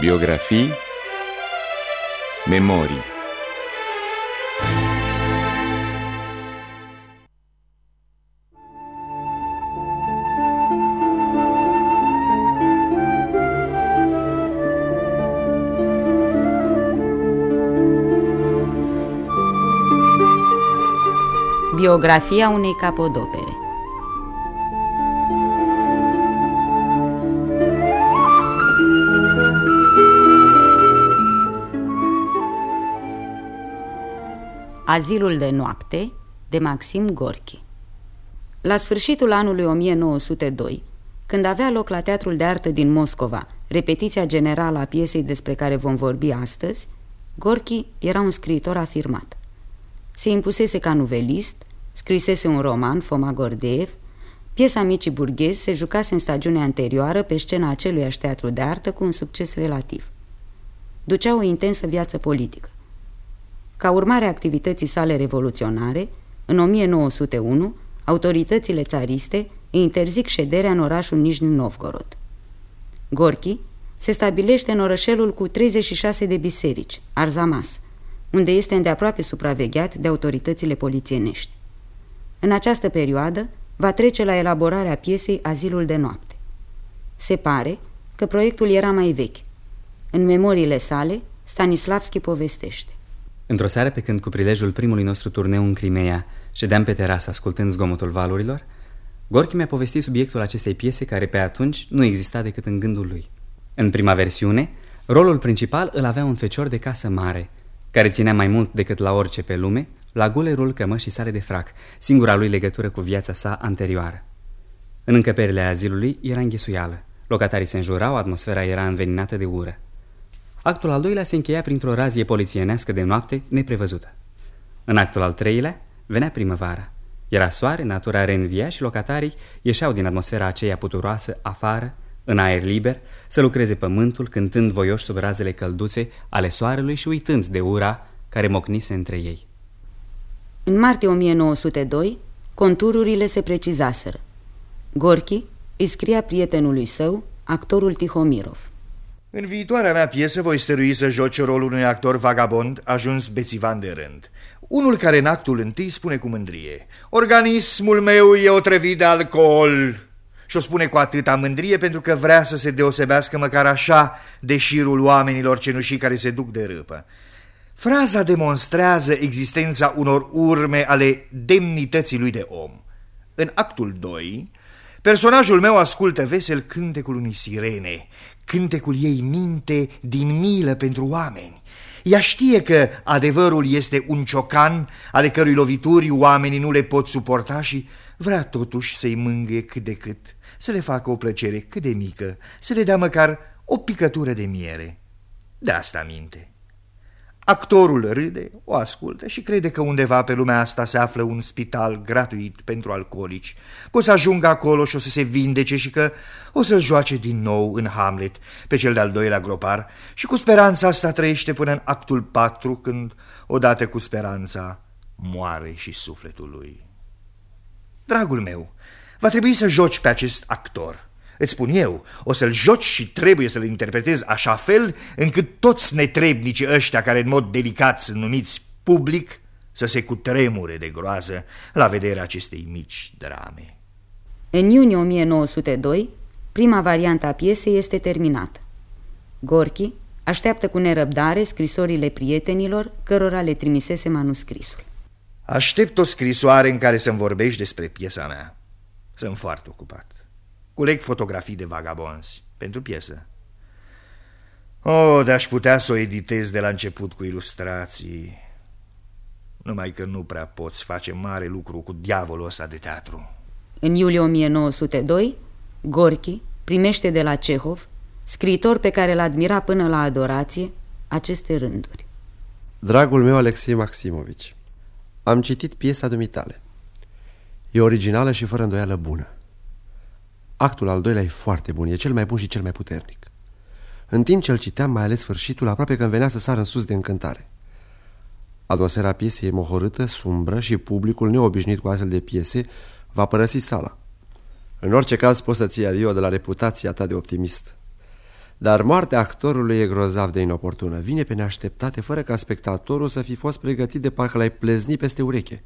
Biografii Memorii Biografia unei capodopere Azilul de noapte de Maxim Gorki La sfârșitul anului 1902, când avea loc la Teatrul de Artă din Moscova repetiția generală a piesei despre care vom vorbi astăzi, Gorki era un scriitor afirmat. Se impusese ca nuvelist, scrisese un roman, Foma Gordeev, piesa Micii Burghezi se jucase în stagiunea anterioară pe scena aceluiași teatru de artă cu un succes relativ. Ducea o intensă viață politică. Ca urmare a activității sale revoluționare, în 1901, autoritățile țariste îi interzic șederea în orașul Nijni Novgorod. Gorki se stabilește în orășelul cu 36 de biserici, Arzamas, unde este îndeaproape supravegheat de autoritățile polițienești. În această perioadă va trece la elaborarea piesei Azilul de noapte. Se pare că proiectul era mai vechi. În memoriile sale, Stanislavski povestește. Într-o seară, pe când cu prilejul primului nostru turneu în Crimea ședeam pe terasă ascultând zgomotul valurilor, Gorki mi-a povestit subiectul acestei piese care pe atunci nu exista decât în gândul lui. În prima versiune, rolul principal îl avea un fecior de casă mare, care ținea mai mult decât la orice pe lume, la gulerul cămășii sale de frac, singura lui legătură cu viața sa anterioară. În încăperile azilului era înghesuială. Locatarii se înjurau, atmosfera era înveninată de ură. Actul al doilea se încheia printr-o razie polițienească de noapte neprevăzută. În actul al treilea venea primăvara. Era soare, natura reînvia și locatarii ieșeau din atmosfera aceea puturoasă afară, în aer liber, să lucreze pământul, cântând voioși sub razele călduțe ale soarelui și uitând de ura care mocnise între ei. În martie 1902, contururile se precizaseră. Gorki îi scria prietenului său, actorul Tihomirov. În viitoarea mea piesă voi stărui să joce rolul unui actor vagabond ajuns bețivan de rând. Unul care în actul întâi spune cu mândrie Organismul meu e otrăvit de alcool. Și o spune cu atâta mândrie pentru că vrea să se deosebească măcar așa de șirul oamenilor cenușii care se duc de râpă. Fraza demonstrează existența unor urme ale demnității lui de om. În actul 2 Personajul meu ascultă vesel cântecul unei sirene Cântecul ei minte din milă pentru oameni. Ea știe că adevărul este un ciocan ale cărui lovituri oamenii nu le pot suporta și vrea totuși să-i mângâie cât de cât, să le facă o plăcere cât de mică, să le dea măcar o picătură de miere. De asta minte. Actorul râde, o ascultă și crede că undeva pe lumea asta se află un spital gratuit pentru alcoolici, că o să ajungă acolo și o să se vindece și că o să-l joace din nou în Hamlet, pe cel de-al doilea gropar, și cu speranța asta trăiește până în actul patru, când, odată cu speranța, moare și sufletul lui. Dragul meu, va trebui să joci pe acest actor – Îți spun eu, o să-l joci și trebuie să-l interpretezi așa fel încât toți netrebnicii ăștia care în mod delicat sunt numiți public să se cutremure de groază la vederea acestei mici drame. În iunie 1902, prima variantă a piesei este terminată. Gorki așteaptă cu nerăbdare scrisorile prietenilor cărora le trimisese manuscrisul. Aștept o scrisoare în care să-mi vorbești despre piesa mea. Sunt foarte ocupat. Culeg fotografii de vagabonzi pentru piesă. Oh, de-aș putea să o editez de la început cu ilustrații. Numai că nu prea poți face mare lucru cu diavolul ăsta de teatru. În iulie 1902, Gorki primește de la Cehov, scriitor pe care l admira până la adorație, aceste rânduri. Dragul meu Alexei Maximovici, am citit piesa dumitale. E originală și fără îndoială bună. Actul al doilea e foarte bun, e cel mai bun și cel mai puternic. În timp ce îl citeam, mai ales sfârșitul, aproape că îmi venea să sar în sus de încântare. Atmosfera piesei e mohorâtă, sumbră și publicul, neobișnuit cu astfel de piese, va părăsi sala. În orice caz poți să ții adio de la reputația ta de optimist. Dar moartea actorului e grozav de inoportună. Vine pe neașteptate, fără ca spectatorul să fi fost pregătit de parcă l-ai plezni peste ureche.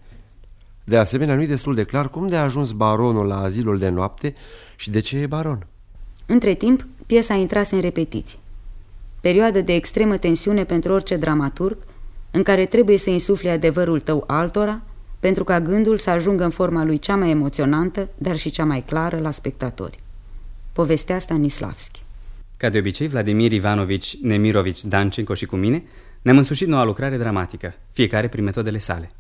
De asemenea, nu-i destul de clar cum de a ajuns baronul la azilul de noapte și de ce e baron. Între timp, piesa intrase în repetiții. Perioadă de extremă tensiune pentru orice dramaturg, în care trebuie să insufli adevărul tău altora, pentru ca gândul să ajungă în forma lui cea mai emoționantă, dar și cea mai clară la spectatori. Povestea Stanislavski. Ca de obicei, Vladimir Ivanovici, Nemirovici, Dancenco și cu mine ne-am însușit noua lucrare dramatică, fiecare prin metodele sale.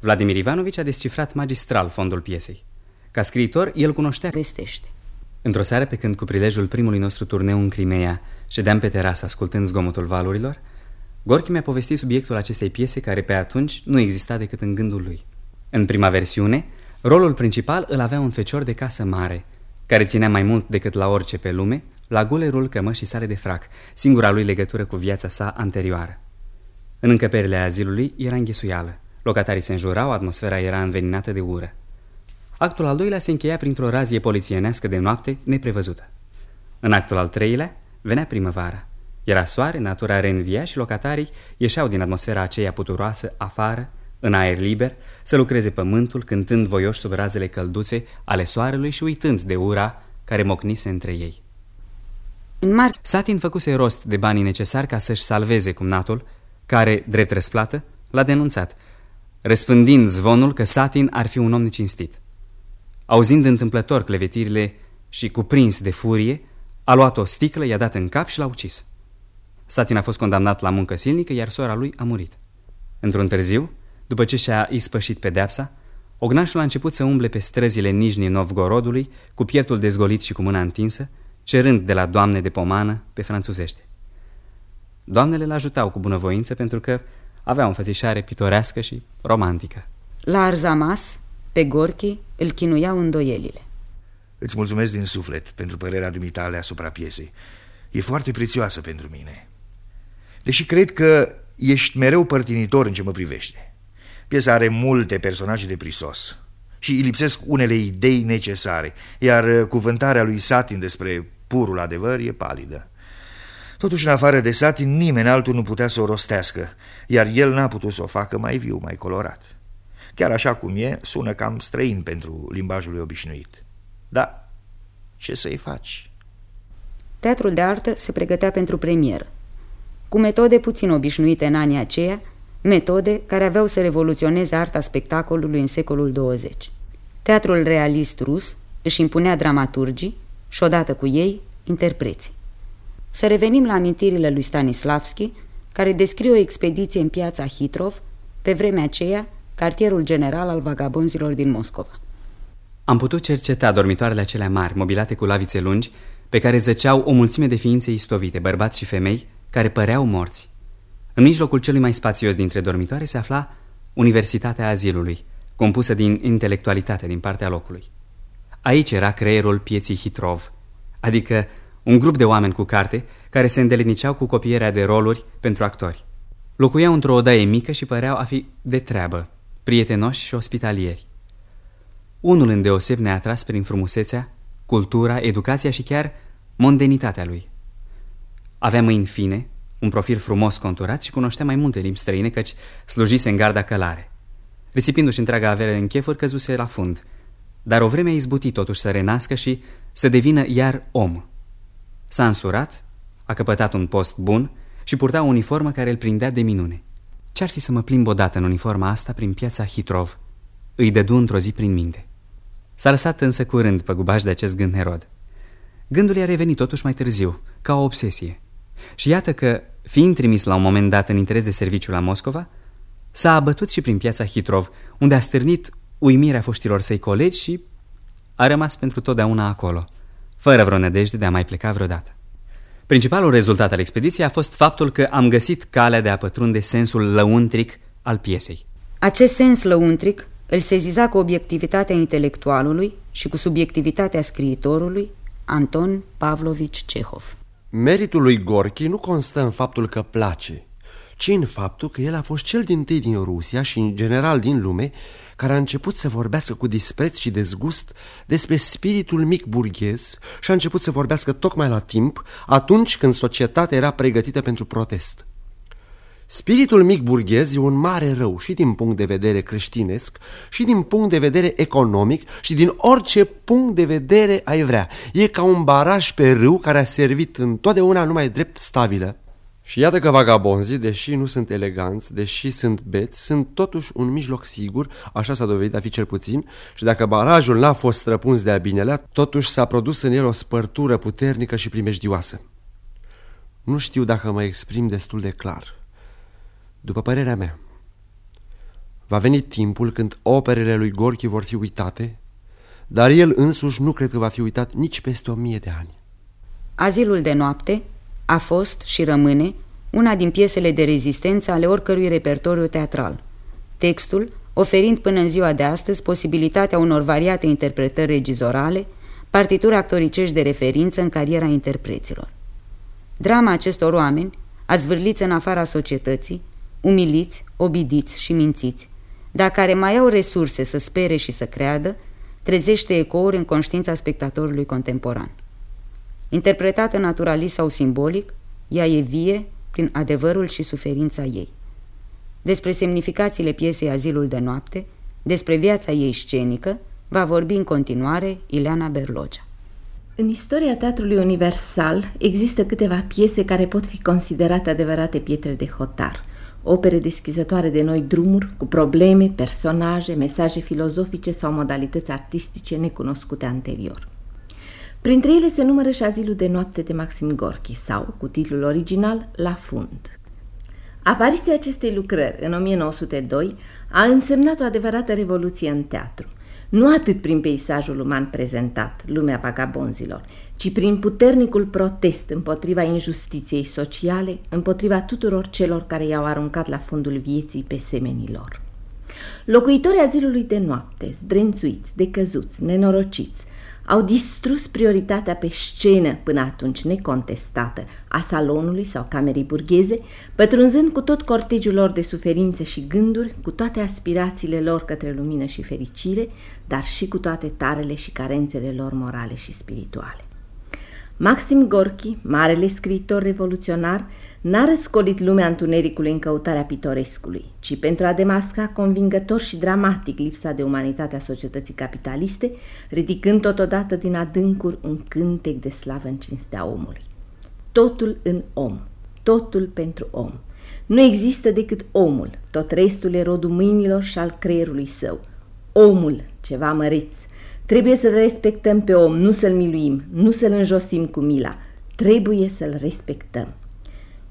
Vladimir Ivanovici a descifrat magistral fondul piesei. Ca scriitor, el cunoștea... Vestește. Într-o seară, pe când cu prilejul primului nostru turneu în Crimea ședeam pe terasă ascultând zgomotul valurilor, Gorki mi-a povestit subiectul acestei piese care pe atunci nu exista decât în gândul lui. În prima versiune, rolul principal îl avea un fecior de casă mare, care ținea mai mult decât la orice pe lume, la gulerul cămășii sale de frac, singura lui legătură cu viața sa anterioară. În încăperile azilului era înghesuială. Locatarii se înjurau, atmosfera era înveninată de ură. Actul al doilea se încheia printr-o razie polițienească de noapte neprevăzută. În actul al treilea venea primăvara. Era soare, natura reînvia și locatarii ieșeau din atmosfera aceea puturoasă afară, în aer liber, să lucreze pământul, cântând voioși sub razele călduțe ale soarelui și uitând de ura care mocnise între ei. În mar... Satin făcuse rost de banii necesari ca să-și salveze cumnatul, care, drept răsplată, l-a denunțat, răspândind zvonul că Satin ar fi un om necinstit. Auzind întâmplător clevetirile și cuprins de furie, a luat o sticlă, i-a dat în cap și l-a ucis. Satin a fost condamnat la muncă silnică, iar sora lui a murit. Într-un târziu, după ce și-a ispășit pedepsa, ognașul a început să umble pe străzile Nijni Novgorodului, cu pieptul dezgolit și cu mâna întinsă, cerând de la doamne de pomană pe franțuzește. Doamnele l ajutau cu bunăvoință pentru că avea o înfățișare pitorească și romantică. La Arzamas, pe Gorchi, îl chinuiau îndoielile. Îți mulțumesc din suflet pentru părerea dumitale asupra piesei. E foarte prețioasă pentru mine. Deși cred că ești mereu părtinitor în ce mă privește. Piesa are multe personaje de prisos și îi lipsesc unele idei necesare, iar cuvântarea lui Satin despre purul adevăr e palidă. Totuși, în afară de Satin, nimeni altul nu putea să o rostească, iar el n-a putut să o facă mai viu, mai colorat. Chiar așa cum e, sună cam străin pentru limbajul lui obișnuit. Da, ce să-i faci? Teatrul de artă se pregătea pentru premieră. Cu metode puțin obișnuite în anii aceia, metode care aveau să revoluționeze arta spectacolului în secolul 20. Teatrul realist rus își impunea dramaturgii și odată cu ei interpreții. Să revenim la amintirile lui Stanislavski, care descrie o expediție în piața Hitrov, pe vremea aceea cartierul general al vagabonzilor din Moscova. Am putut cerceta dormitoarele acelea mari, mobilate cu lavițe lungi, pe care zăceau o mulțime de ființe istovite, bărbați și femei, care păreau morți. În mijlocul celui mai spațios dintre dormitoare se afla Universitatea Azilului, compusă din intelectualitate din partea locului. Aici era creierul pieții Hitrov, adică un grup de oameni cu carte care se îndeliniceau cu copierea de roluri pentru actori. Locuiau într-o odaie mică și păreau a fi de treabă, prietenoși și ospitalieri. Unul îndeoseb ne-a atras prin frumusețea, cultura, educația și chiar mondenitatea lui. Avea mâini fine, un profil frumos conturat și cunoștea mai multe limbi străine căci slujise în garda călare. Risipindu-și întreaga avere în chefuri, căzuse la fund, dar o vreme a izbutit totuși să renască și să devină iar om. S-a însurat, a căpătat un post bun și purta o uniformă care îl prindea de minune. Ce-ar fi să mă plimb odată în uniforma asta prin piața Hitrov? Îi dădu într-o zi prin minte. S-a lăsat însă curând pe gubaș de acest gând nerod. Gândul i-a revenit totuși mai târziu, ca o obsesie. Și iată că, fiind trimis la un moment dat în interes de serviciu la Moscova, s-a abătut și prin piața Hitrov, unde a stârnit uimirea foștilor săi colegi și a rămas pentru totdeauna acolo, fără vreo nădejde de a mai pleca vreodată. Principalul rezultat al expediției a fost faptul că am găsit calea de a pătrunde sensul lăuntric al piesei. Acest sens lăuntric îl seziza cu obiectivitatea intelectualului și cu subiectivitatea scriitorului Anton Pavlovici Cehov. Meritul lui Gorki nu constă în faptul că place, ci în faptul că el a fost cel din tâi din Rusia și în general din lume care a început să vorbească cu dispreț și dezgust despre spiritul mic burghez și a început să vorbească tocmai la timp, atunci când societatea era pregătită pentru protest. Spiritul mic burghez e un mare rău și din punct de vedere creștinesc și din punct de vedere economic și din orice punct de vedere ai vrea. E ca un baraj pe râu care a servit întotdeauna numai drept stabilă. Și iată că vagabonzii, deși nu sunt eleganți, deși sunt beți, sunt totuși un mijloc sigur, așa s-a dovedit a fi cel puțin, și dacă barajul n-a fost străpuns de-a binelea, totuși s-a produs în el o spărtură puternică și primejdioasă. Nu știu dacă mă exprim destul de clar. După părerea mea, va veni timpul când operele lui Gorki vor fi uitate, dar el însuși nu cred că va fi uitat nici peste o mie de ani. Azilul de noapte a fost și rămâne una din piesele de rezistență ale oricărui repertoriu teatral. Textul, oferind până în ziua de astăzi posibilitatea unor variate interpretări regizorale, partituri actoricești de referință în cariera interpreților. Drama acestor oameni, azvârliți în afara societății, umiliți, obidiți și mințiți, dar care mai au resurse să spere și să creadă, trezește ecouri în conștiința spectatorului contemporan. Interpretată naturalist sau simbolic, ea e vie prin adevărul și suferința ei. Despre semnificațiile piesei Azilul de noapte, despre viața ei scenică, va vorbi în continuare Ileana Berlogea. În istoria teatrului universal există câteva piese care pot fi considerate adevărate pietre de hotar, opere deschizătoare de noi drumuri, cu probleme, personaje, mesaje filozofice sau modalități artistice necunoscute anterior. Printre ele se numără și Azilul de noapte de Maxim Gorki sau, cu titlul original, La fund. Apariția acestei lucrări în 1902 a însemnat o adevărată revoluție în teatru, nu atât prin peisajul uman prezentat, lumea vagabonzilor, ci prin puternicul protest împotriva injustiției sociale, împotriva tuturor celor care i-au aruncat la fundul vieții pe semenilor. Locuitorii azilului de noapte, zdrențuiți, decăzuți, nenorociți, au distrus prioritatea pe scenă până atunci necontestată a salonului sau camerei burgheze, pătrunzând cu tot cortegiul lor de suferințe și gânduri, cu toate aspirațiile lor către lumină și fericire, dar și cu toate tarele și carențele lor morale și spirituale. Maxim Gorki, marele scriitor revoluționar, n-a răscolit lumea întunericului în căutarea pitorescului, ci pentru a demasca convingător și dramatic lipsa de umanitate a societății capitaliste, ridicând totodată din adâncuri un cântec de slavă în cinstea omului. Totul în om, totul pentru om. Nu există decât omul, tot restul e rodul mâinilor și al creierului său. Omul, ceva măreț, Trebuie să-l respectăm pe om, nu să-l miluim, nu să-l înjosim cu mila. Trebuie să-l respectăm.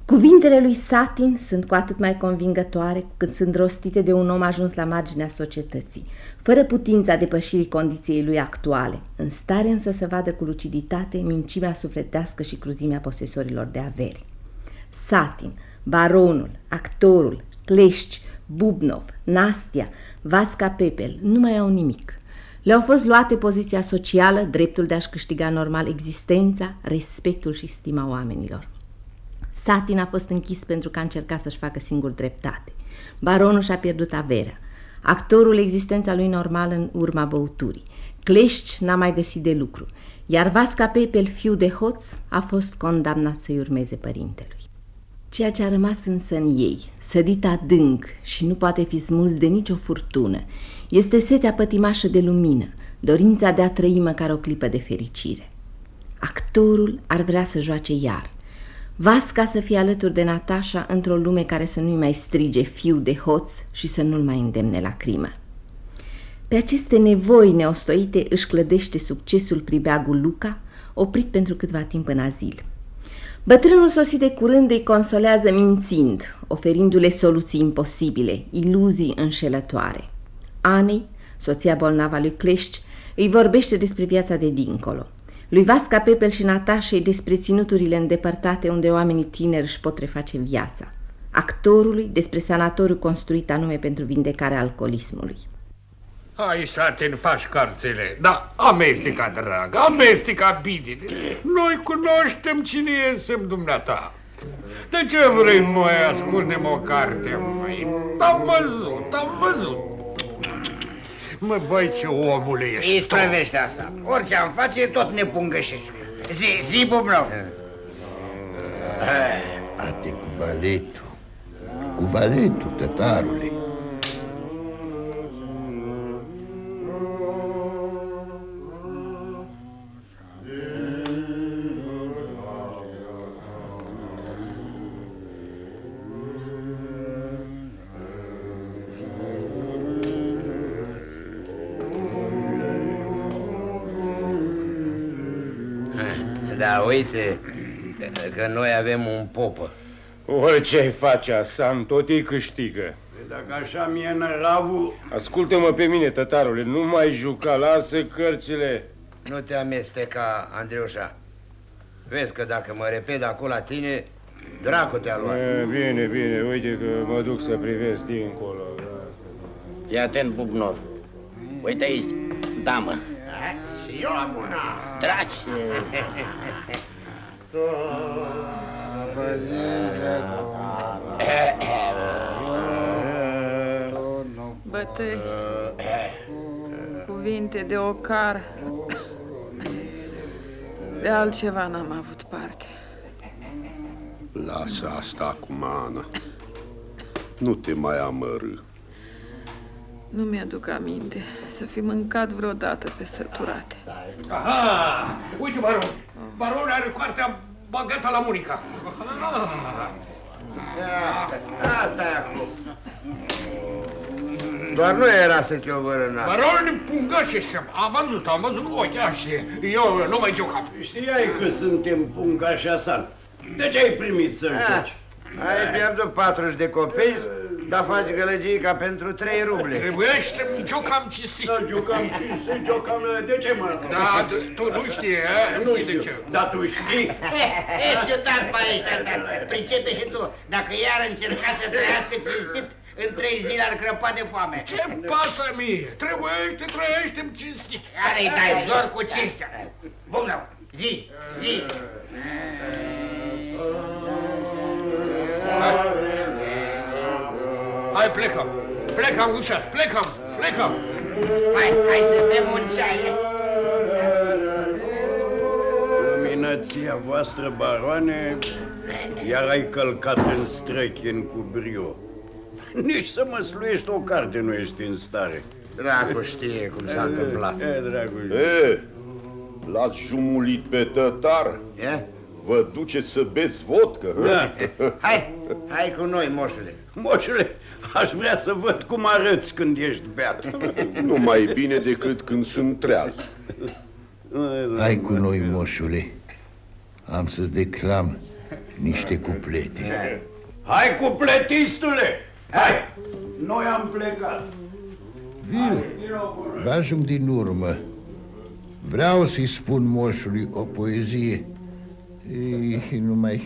Cuvintele lui Satin sunt cu atât mai convingătoare când sunt rostite de un om ajuns la marginea societății, fără putința depășirii condiției lui actuale, în stare însă să vadă cu luciditate mincimea sufletească și cruzimea posesorilor de averi. Satin, baronul, actorul, Clești, Bubnov, Nastia, Vasca Pepel nu mai au nimic. Le-au fost luate poziția socială, dreptul de a-și câștiga normal existența, respectul și stima oamenilor. Satin a fost închis pentru că a încercat să-și facă singur dreptate. Baronul și-a pierdut averea. Actorul existența lui normală în urma băuturii. Clești n-a mai găsit de lucru, iar Vasca Pepel, fiu de hoț, a fost condamnat să-i urmeze părintelui. Ceea ce a rămas însă în ei, sădit adânc și nu poate fi smuls de nicio furtună, este setea pătimașă de lumină, dorința de a trăi măcar o clipă de fericire. Actorul ar vrea să joace iar. Vasca să fie alături de Natasha într-o lume care să nu-i mai strige fiu de hoț și să nu-l mai îndemne la crimă. Pe aceste nevoi neostoite își clădește succesul pribeagul Luca, oprit pentru câtva timp în azil. Bătrânul sosit de curând îi consolează mințind, oferindu-le soluții imposibile, iluzii înșelătoare. Anei, soția bolnava lui Clești, îi vorbește despre viața de dincolo. Lui Vasca Pepel și Natașei despre ținuturile îndepărtate unde oamenii tineri își pot reface viața. Actorului despre sanatoriu construit anume pentru vindecarea alcoolismului. Hai să te faci carțele, da, amestica, dragă, amestica bine. Noi cunoaștem cine suntem dumneata. De ce vrei noi ascundem o carte, măi? Am văzut, am văzut. Mă, băi, ce omul ești Isprăvește asta. Orice am face, tot ne pungășesc. Zi, zi, Bubnov. Ate cu valetul. Cu valetul, tătarule. Uite că noi avem un popă. Orice-ai face, Asan, tot ei câștigă. Dacă așa mie năravul... Ascultă-mă pe mine, tătarule, nu mai juca, lasă cărțile. Nu te amesteca, Andreușa. Vezi că dacă mă repet acolo la tine, dracu te-a luat. E, bine, bine, uite că mă duc să privesc dincolo. Fii atent, Bubnov. Uite aici, damă. Și eu am una. Draci! Bătăi, cuvinte de ocar, de altceva n-am avut parte. Lasă asta acum, Ana. Nu te mai amărâ. Nu mi-aduc aminte să fi mâncat vreodată pe săturate. Aha! Uite, baron! Baron are cartea bagată la Monica. Aha. Asta e acum. Doar nu era să ce o vărâna. Baron pungășesc. Am văzut, am văzut cu ochii așa. Eu nu mai jucam. Știai că suntem pungași asan. De ce ai primit să Ah, joci? Ai pierdut 40 de copeți, dar faci gălăgii ca pentru 3 ruble. Trebuiește, jucam cinstit. Să jucam cinste, jucam... De ce mă Da, tu nu știi, eh? Nu știi de știu, ce. dar tu știi? E ciudat pe ăștia, pricepe și tu. Dacă iar încerca să trăiască cinstit, în trei zile ar crăpa de foame. Ce pasă mie? Trebuiește, trăiește cinstit. Care-i dai zor cu cinstea? Bună, zi, zi. Hai, plecăm. Plecăm, ușat, plecăm, plecăm. Hai, hai să bem un ceai. Luminația voastră, baroane, iar ai călcat în strechin cu brio. Nici să mă sluiești o carte nu ești în stare. Dracu știe cum s-a întâmplat. E, dragul. E, l-ați jumulit pe tătar? E? Vă duceți să beți vodcă? Da. Hai, hai cu noi, moșule. Moșule, aș vrea să văd cum arăți când ești beat. Nu mai bine decât când sunt treaz. Hai cu noi, moșule. Am să-ți declam niște cuplete. Hai cu pletistule! Hai! Noi am plecat. Vin, vă ajung din urmă. Vreau să-i spun moșului o poezie. Ei, numai,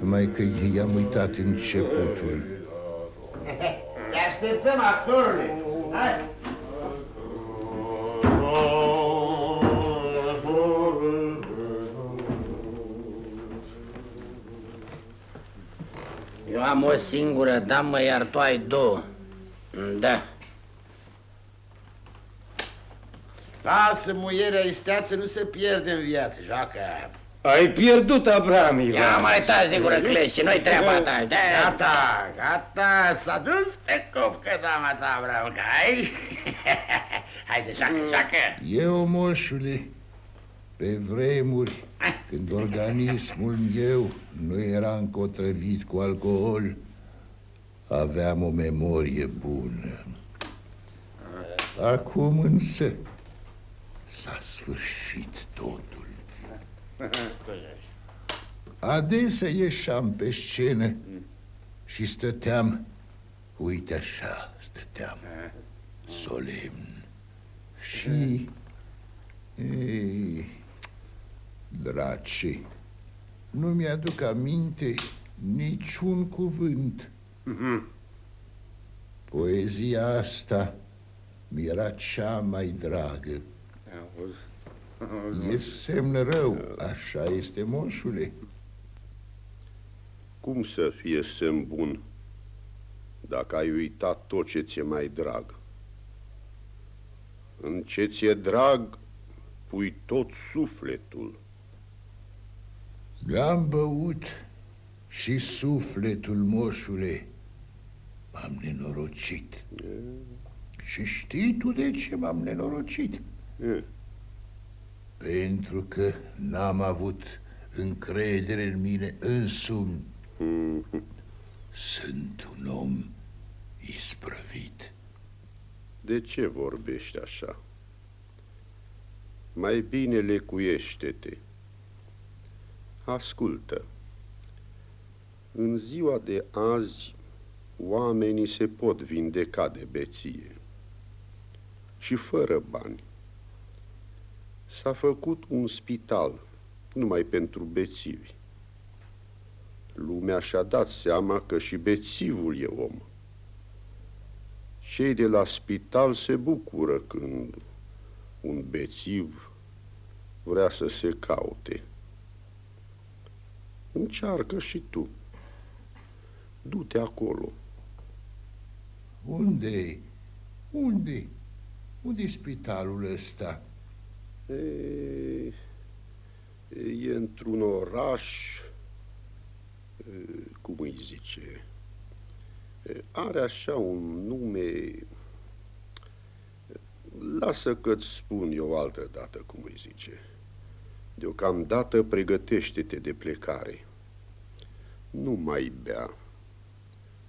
numai că i-am uitat începutul. Te așteptăm, actorule. Hai. Eu am o singură damă, iar tu ai două. Da. Lasă, muierea isteață, nu se pierde în viață, joacă. Ai pierdut, Abraham, Ivan. Ia mai taci de gură, cleși, noi treaba ta. Da. Gata, gata, s-a dus pe cop că dama ta, Abraham, că ai... Haide, joacă, joacă. Eu, moșule, pe vremuri, când organismul meu nu era încotrăvit cu alcool, aveam o memorie bună. Acum însă s-a sfârșit totul. Adesea ieșeam pe scenă și stăteam, uite așa, stăteam, solemn. Și, ei, draci, nu mi-aduc aminte niciun cuvânt. Poezia asta mi-era cea mai dragă. E semn rău, așa este, moșule. Cum să fie semn bun dacă ai uitat tot ce ți-e mai drag? În ce ți-e drag, pui tot sufletul. L-am băut și sufletul, moșule. M-am nenorocit. E. Și știi tu de ce m-am nenorocit? E. Pentru că n-am avut încredere în mine însumi. Mm -hmm. Sunt un om isprăvit. De ce vorbești așa? Mai bine lecuiește-te. Ascultă. În ziua de azi, oamenii se pot vindeca de beție. Și fără bani. S-a făcut un spital numai pentru bețivi. Lumea și-a dat seama că și bețivul e om. Cei de la spital se bucură când un bețiv vrea să se caute. Încearcă și tu. Du-te acolo. Unde? Unde? Unde e spitalul ăsta? E, e într-un oraș, cum îi zice, are așa un nume... Lasă că-ți spun eu altă dată cum îi zice. Deocamdată pregătește-te de plecare. Nu mai bea.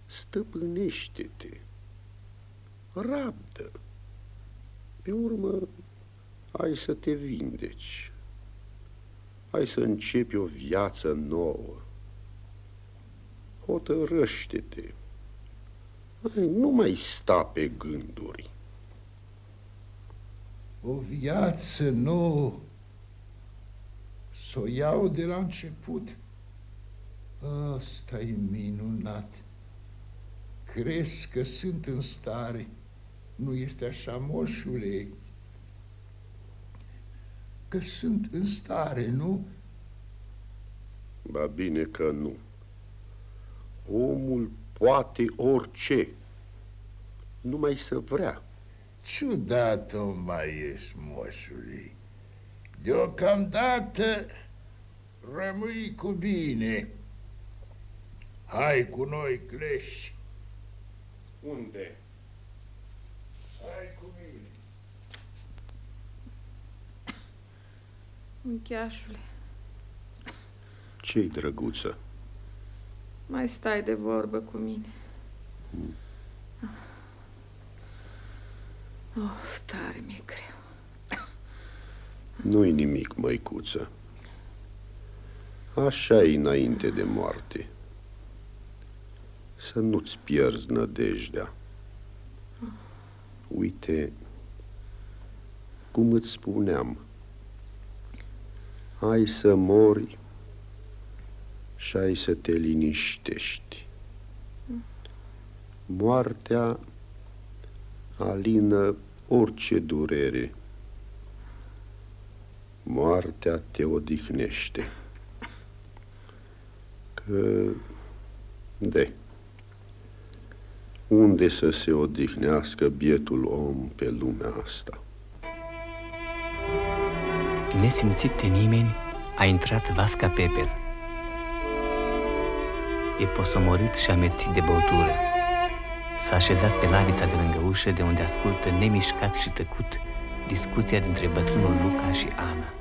Stăpânește-te. Rabdă. Pe urmă, ai să te vindeci. Hai să începi o viață nouă. Hotărăște-te. Nu mai sta pe gânduri. O viață nouă să o iau de la început. Asta e minunat. Crezi că sunt în stare? Nu este așa, moșule? Că sunt în stare, nu? Ba bine că nu. Omul poate orice, numai să vrea. Ciudat o mai ești, moșului. Deocamdată rămâi cu bine. Hai cu noi, cleși. Unde? Hai cu mine. Încheașule. Ce-i, drăguță? Mai stai de vorbă cu mine. Hmm. Oh, tare mi-e greu. Nu-i nimic, măicuță. așa e înainte de moarte. Să nu-ți pierzi nădejdea. Uite, cum îți spuneam, ai să mori și ai să te liniștești. Moartea alină orice durere. Moartea te odihnește. Că, de, unde să se odihnească bietul om pe lumea asta? Nesimțit de nimeni, a intrat Vasca Pepel. E posomorât și amețit de băutură. S-a așezat pe lavița de lângă ușă, de unde ascultă nemișcat și tăcut discuția dintre bătrânul Luca și Ana.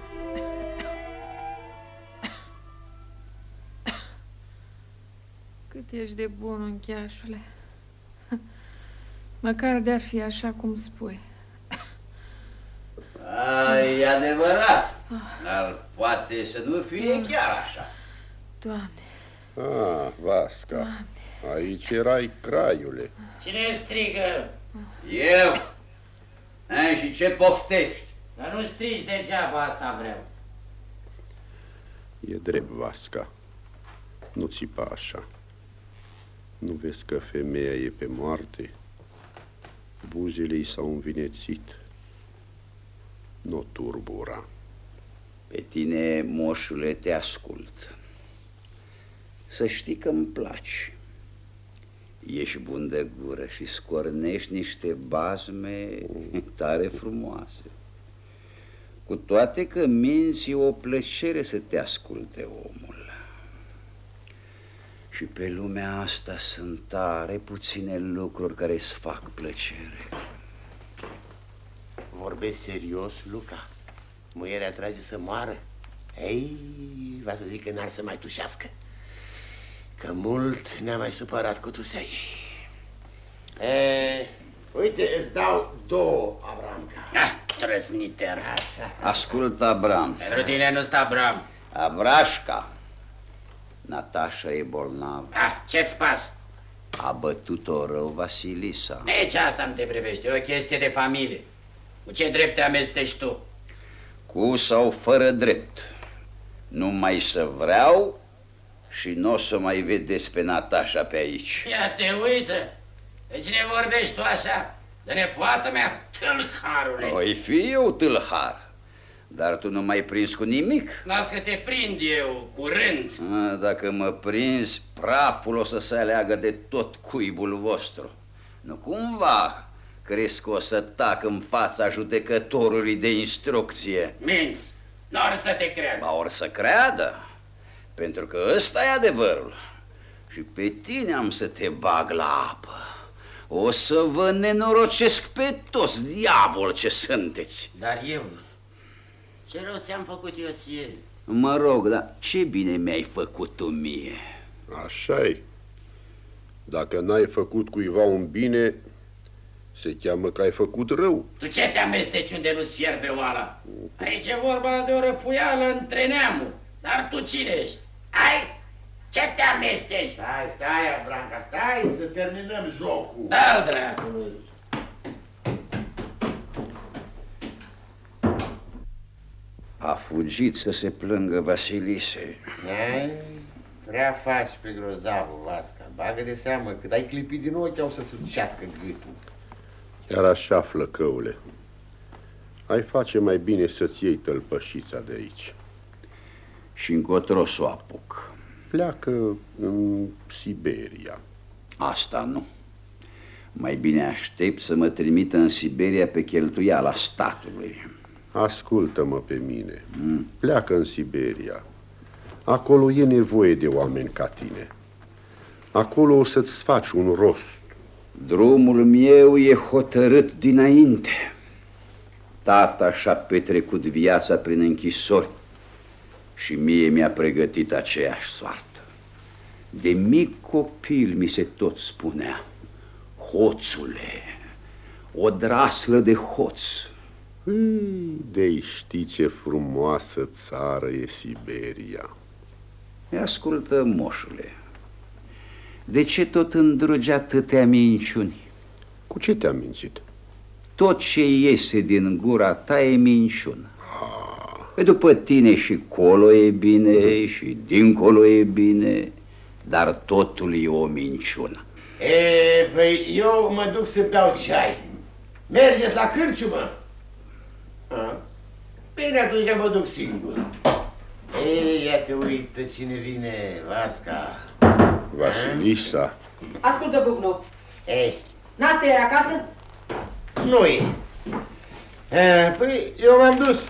Cât ești de bun, încheașule. Măcar de-ar fi așa cum spui. A, e adevărat, dar poate să nu fie chiar așa. Doamne. Ah, Vasca. Doamne. Aici erai craiule. Cine strigă? Eu. A, și ce poftești? Dar nu strigi degeaba, asta vreau. E drept, Vasca. Nu țipa așa. Nu vezi că femeia e pe moarte? Buzele i s-au învinețit. Nu turbura. Pe tine, moșule, te ascult. Să știi că îmi placi. Ești bun de gură și scornești niște bazme tare frumoase. Cu toate că minți e o plăcere să te asculte omul. Și pe lumea asta sunt tare puține lucruri care îți fac plăcere. Vorbesc serios, Luca? Muierea trage să moară? Ei, va să zic că n-ar să mai tușească. Că mult ne-a mai supărat cu tusea ei. E, uite, îți dau două, Abramca. Ah, trăsniter. Ascultă, Abram. Pentru tine nu stă Abram. Abrașca. Natasha e bolnavă. Ah, ce-ți pas? A bătut-o rău Vasilisa. Nici asta nu te privește, e o chestie de familie. Cu ce drept te amestești tu? Cu sau fără drept. Nu mai să vreau și nu o să mai vedeți pe Natasha pe aici. Ia te uită! De cine vorbești tu așa? De nepoată mea? Tâlharule! Oi fi eu tâlhar, dar tu nu mai prins cu nimic. Las că te prind eu, curând. A, dacă mă prins, praful o să se aleagă de tot cuibul vostru. Nu cumva crezi că o să tac în fața judecătorului de instrucție? Minți! N-or să te creadă. Ba or să creadă, pentru că ăsta e adevărul. Și pe tine am să te bag la apă. O să vă nenorocesc pe toți, diavol ce sunteți. Dar eu, ce rău ți-am făcut eu ție? Mă rog, dar ce bine mi-ai făcut tu mie? așa -i. Dacă n-ai făcut cuiva un bine, se cheamă că ai făcut rău. Tu ce te amesteci unde nu-ți fierbe oala? Aici e vorba de o răfuială între neamuri. Dar tu cine ești? Ai? Ce te amesteci? Stai, stai, Branca, stai să terminăm jocul. Da, dracului. A fugit să se plângă Vasilise. Ai, prea faci pe grozavul, Vasca. Bagă de seamă, cât ai clipit din ochi, au să sucească gâtul. Chiar așa, flăcăule. Ai face mai bine să-ți iei tălpășița de aici. Și încotro să o apuc. Pleacă în Siberia. Asta nu. Mai bine aștept să mă trimită în Siberia pe cheltuiala statului. Ascultă-mă pe mine. Mm. Pleacă în Siberia. Acolo e nevoie de oameni ca tine. Acolo o să-ți faci un rost. Drumul meu e hotărât dinainte. Tata și-a petrecut viața prin închisori și mie mi-a pregătit aceeași soartă. De mic copil mi se tot spunea, hoțule, o draslă de hoț. De știi ce frumoasă țară e Siberia. Mi ascultă, moșule, de ce tot îndrugi atâtea minciuni? Cu ce te-am mințit? Tot ce iese din gura ta e minciună. Pe după tine și colo e bine și dincolo e bine, dar totul e o minciună. E, păi eu mă duc să beau ceai. Mergeți la cârciumă? A? Bine, atunci mă duc singur. Ei, ia te uită cine vine, Vasca. Vasilisa. Ascultă, Bucnov. Ei, Nastă e acasă? nu e. E, Păi, eu m-am dus.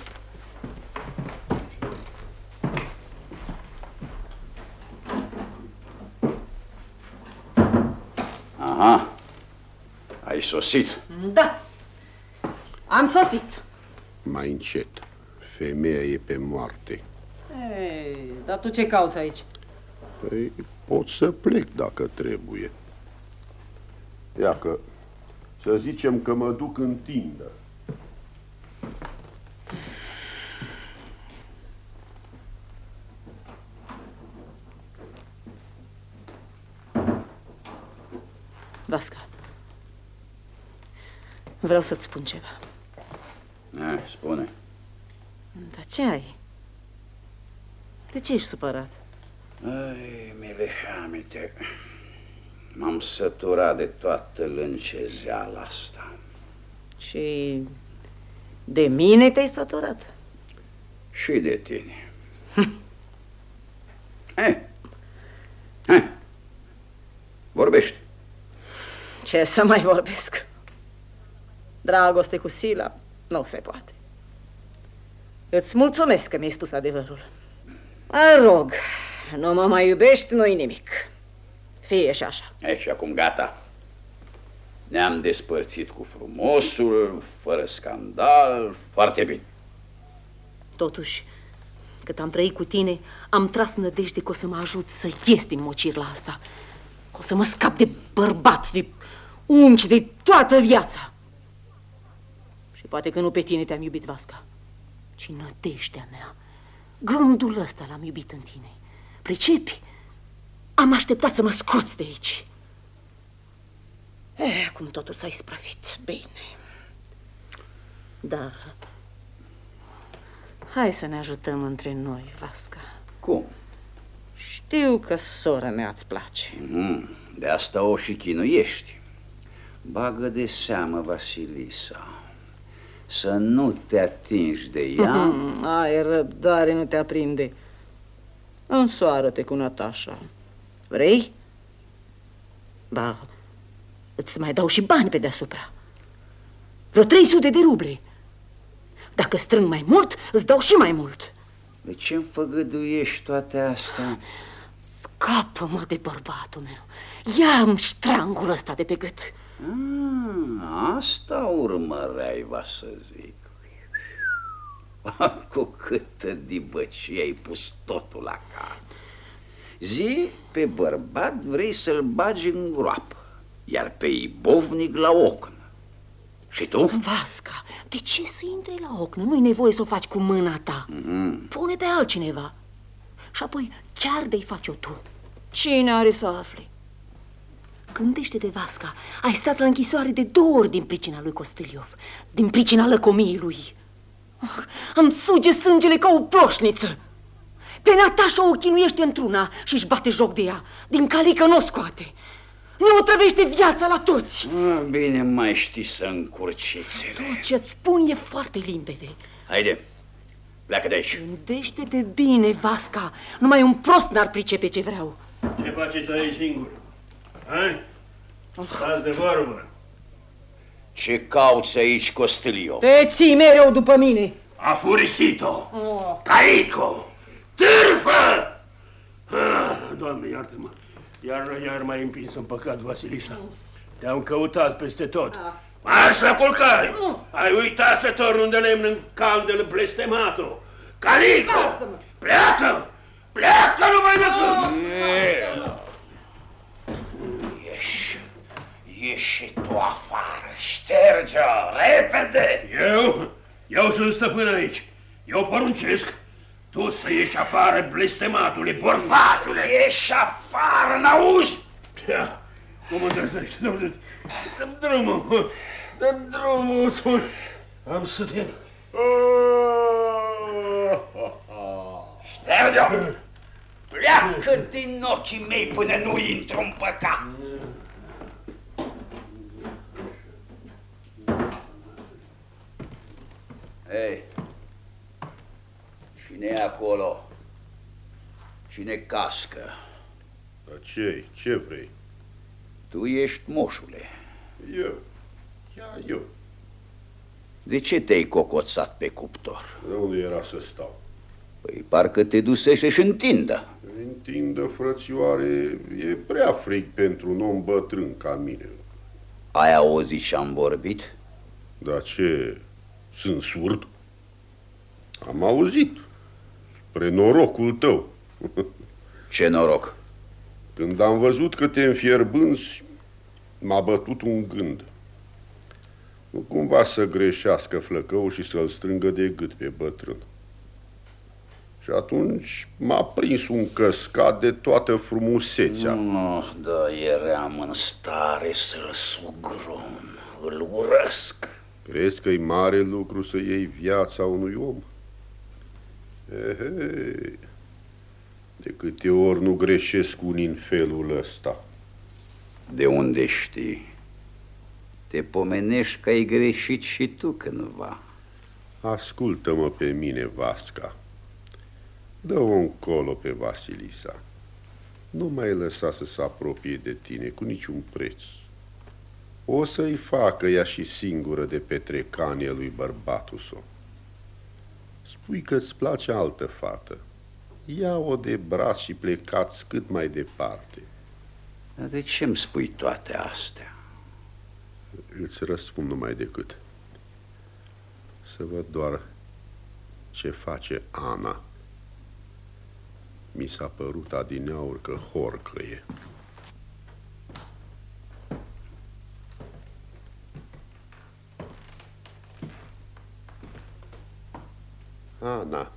Aha, ai sosit. Da. Am sosit. Mai încet. Femeia e pe moarte. Ei, dar tu ce cauți aici? Păi pot să plec dacă trebuie. Ia că să zicem că mă duc în tindă. Vasca. Vreau să-ți spun ceva. A, spune. Dar ce ai? De ce ești supărat? Ai, Milehamite, m-am săturat de toată lâncezeala asta. Și de mine te-ai săturat? Și de tine. Hm. Eh. Eh. Vorbește. Ce să mai vorbesc? Dragoste cu Sila nu se poate. Îți mulțumesc că mi-ai spus adevărul. Mă rog, nu mă mai iubești, nu-i nimic. Fie și așa. E, și acum gata. Ne-am despărțit cu frumosul, fără scandal, foarte bine. Totuși, cât am trăit cu tine, am tras nădejde că o să mă ajut să ies din mocirla asta. Că o să mă scap de bărbat, de unchi, de toată viața. Și poate că nu pe tine te-am iubit, Vasca, ci nădejdea mea. Gândul ăsta l-am iubit în tine. Pricepi? Am așteptat să mă scoți de aici. Eh, cum totul s-a isprăvit. Bine. Dar hai să ne ajutăm între noi, Vasca. Cum? Știu că sora mea îți place. Mm, de asta o și chinuiești. Bagă de seamă, Vasilisa, să nu te atingi de ea. Ai răbdare, nu te aprinde. Însoară-te cu Natasha. Vrei? Da, îți mai dau și bani pe deasupra. Vreo 300 de ruble. Dacă strâng mai mult, îți dau și mai mult. De ce îmi făgăduiești toate astea? Scapă-mă de bărbatul meu. Ia-mi ștrangul ăsta de pe gât. Ah, asta urmăreai, va să zic. Cu câtă dibăcie ai pus totul la cap. Zi, pe bărbat vrei să-l bagi în groapă, iar pe ibovnic la ocnă. Și tu? Vasca, de ce să intri la ocnă? Nu-i nevoie să o faci cu mâna ta. Mm. Pune pe altcineva. Și apoi chiar de-i faci-o tu. Cine are să afli? Gândește-te, Vasca, ai stat la închisoare de două ori din pricina lui Costeliov, din pricina lăcomiei lui. Oh, îmi suge sângele ca o ploșniță. Pe Natasha o chinuiește într-una și își bate joc de ea. Din calică nu o scoate. Nu o trăvește viața la toți. A, bine, mai știi să încurcițele. Tot ce-ți spun e foarte limpede. Haide, pleacă de aici. Gândește-te bine, Vasca. Numai un prost n-ar pricepe ce vreau. Ce faceți aici singur? Hai? Stați de vorbă. Ce cauți aici, Costilio? Te ții mereu după mine. A furisit-o. Oh. Caico! Târfă! Ah, Doamne, iartă-mă. Iar, iar m-ai împins în păcat, Vasilisa. Te-am căutat peste tot. Marș la culcare! Ai uitat să torni un de lemn în candelă blestematul. Calico! Pleacă! Pleacă numai decât! Ieși, ieși tu afară, șterge-o, repede! Eu? Eu sunt stăpân aici. Eu poruncesc. Tu să ieși afară, blestematule, borfașule! Ieși afară, n-auzi? Da, cum îndrăznești? Dă-mi drumul, dă-mi drumul, spun. Am să te... Șterge-o! Pleacă din ochii mei până nu intru în păcat! Ei, cine e acolo? Cine cască? Dar ce Ce vrei? Tu ești moșule. Eu. Chiar eu. De ce te-ai cocoțat pe cuptor? De unde era să stau? Păi parcă te dusește și întindă. Întindă, frățioare, e prea frig pentru un om bătrân ca mine. Ai auzit ce am vorbit? Dar ce? Sunt surd? Am auzit. Spre norocul tău. Ce noroc? Când am văzut că te înfierbânzi, m-a bătut un gând. Nu cumva să greșească flăcăul și să-l strângă de gât pe bătrân. Și atunci m-a prins un căscat de toată frumusețea. Nu, da, eram în stare să-l sugrum. Îl urăsc. Crezi că e mare lucru să iei viața unui om? Ehe, de câte ori nu greșesc unii în felul ăsta. De unde știi? Te pomenești că ai greșit și tu cândva. Ascultă-mă pe mine, Vasca. Dă-o încolo pe Vasilisa. Nu mai lăsa să se apropie de tine cu niciun preț. O să-i facă ea și singură de petrecanie lui bărbatul său. Spui că îți place altă fată. Ia-o de braț și plecați cât mai departe. Dar de ce îmi spui toate astea? Îți răspund numai decât. Să văd doar ce face Ana. Mi s-a părut adineaur că horcă Ana.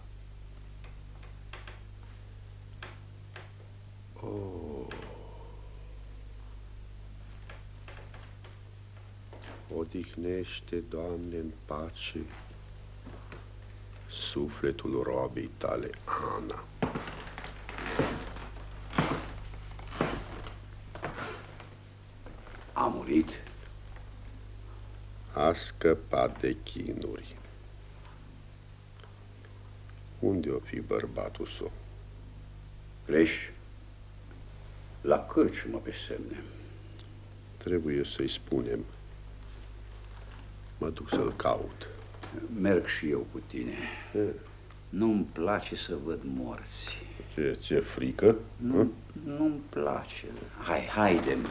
Oh. Odihnește, Doamne, în pace sufletul roabei tale, Ana. A murit? A scăpat de chinuri. Unde o fi bărbatul său? Pleci la cârciumă pe semne. Trebuie să-i spunem. Mă duc să-l caut. Merg și eu cu tine. Nu-mi place să văd morți. Ce, ce frică? Nu, nu-mi place. Hai, haide -mi.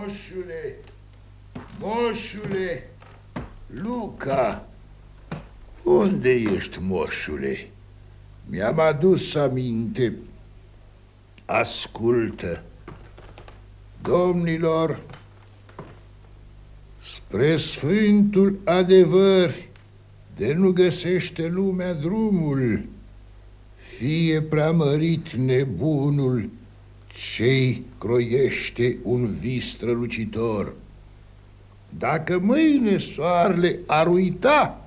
Moșule, moșule, Luca, unde ești, moșule? Mi-am adus aminte. Ascultă. Domnilor, spre sfântul adevăr de nu găsește lumea drumul, fie preamărit nebunul ce croiește un vis strălucitor. Dacă mâine soarele ar uita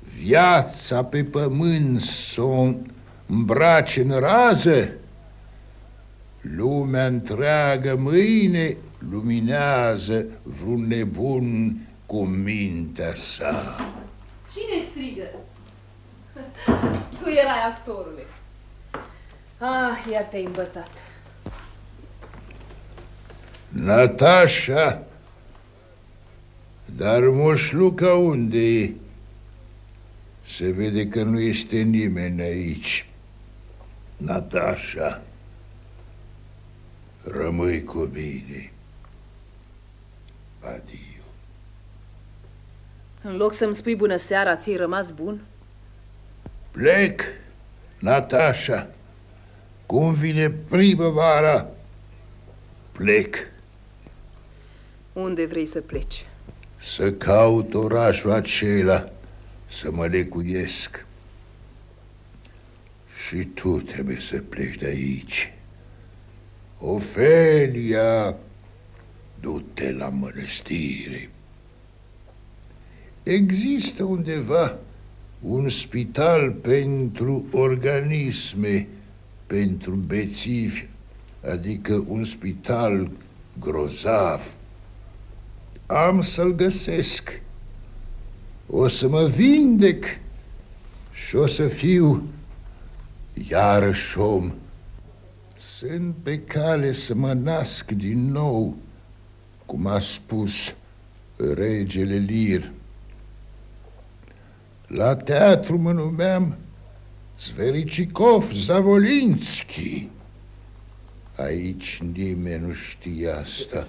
viața pe pământ să o îmbrace în rază, lumea întreagă mâine luminează vreun nebun cu mintea sa. Cine strigă? Tu erai actorule. Ah, iar te-ai îmbătat. Natasha, dar moșluca unde e? Se vede că nu este nimeni aici. Natasha, rămâi cu bine. Adio. În loc să-mi spui bună seara, ți-ai rămas bun? Plec, Natasha. Cum vine primăvara, plec Unde vrei să pleci? să caut orașul acela, să mă lecuiesc. Și tu trebuie să pleci de aici. Ofelia, du-te la mănăstire. Există undeva un spital pentru organisme, pentru bețivi, adică un spital grozav. Am să-l găsesc. O să mă vindec și o să fiu iarăși om. Sunt pe cale să mă nasc din nou, cum a spus regele Lir. La teatru mă numeam Svericikov Zavolinski. Aici nimeni nu știe asta.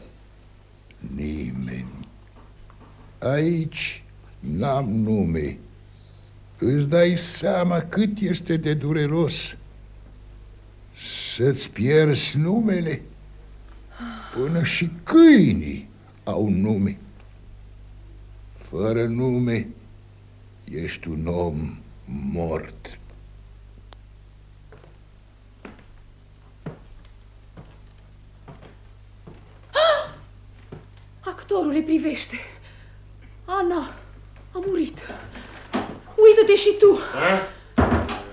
Nimeni. Aici n-am nume. Îți dai seama cât este de dureros să-ți pierzi numele? Până și câinii au nume. Fără nume ești un om mort. Actorul privește. Ana a murit. Uită-te și tu. A?